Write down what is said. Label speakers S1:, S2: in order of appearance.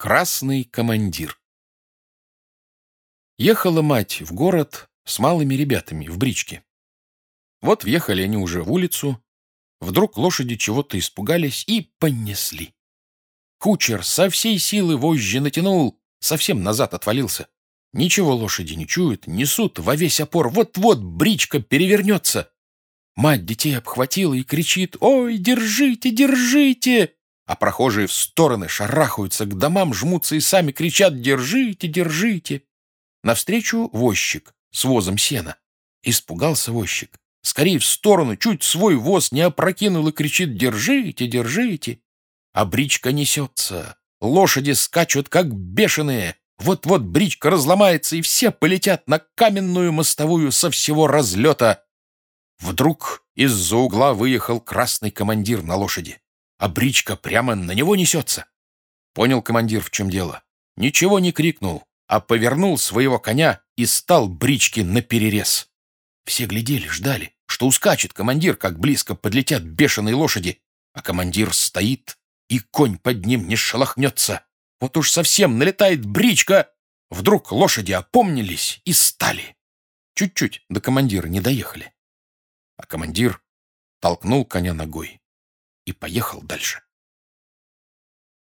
S1: Красный командир Ехала мать в город с малыми ребятами в бричке. Вот въехали они уже в улицу, вдруг лошади чего-то испугались и понесли. Кучер со всей силы вожжи натянул, совсем назад отвалился. Ничего лошади не чуют, несут во весь опор, вот-вот бричка перевернется. Мать детей обхватила и кричит «Ой, держите, держите!» А прохожие в стороны шарахаются к домам, жмутся и сами кричат «Держите, держите!» Навстречу возчик с возом сена. Испугался возчик. Скорее в сторону, чуть свой воз не опрокинул и кричит «Держите, держите!» А бричка несется. Лошади скачут, как бешеные. Вот-вот бричка разломается, и все полетят на каменную мостовую со всего разлета. Вдруг из-за угла выехал красный командир на лошади а бричка прямо на него несется. Понял командир, в чем дело. Ничего не крикнул, а повернул своего коня и стал бричке наперерез. Все глядели, ждали, что ускачет командир, как близко подлетят бешеные лошади, а командир стоит, и конь под ним не шелохнется. Вот уж совсем налетает бричка. Вдруг лошади опомнились и стали. Чуть-чуть до командира не доехали. А командир толкнул коня ногой и поехал дальше.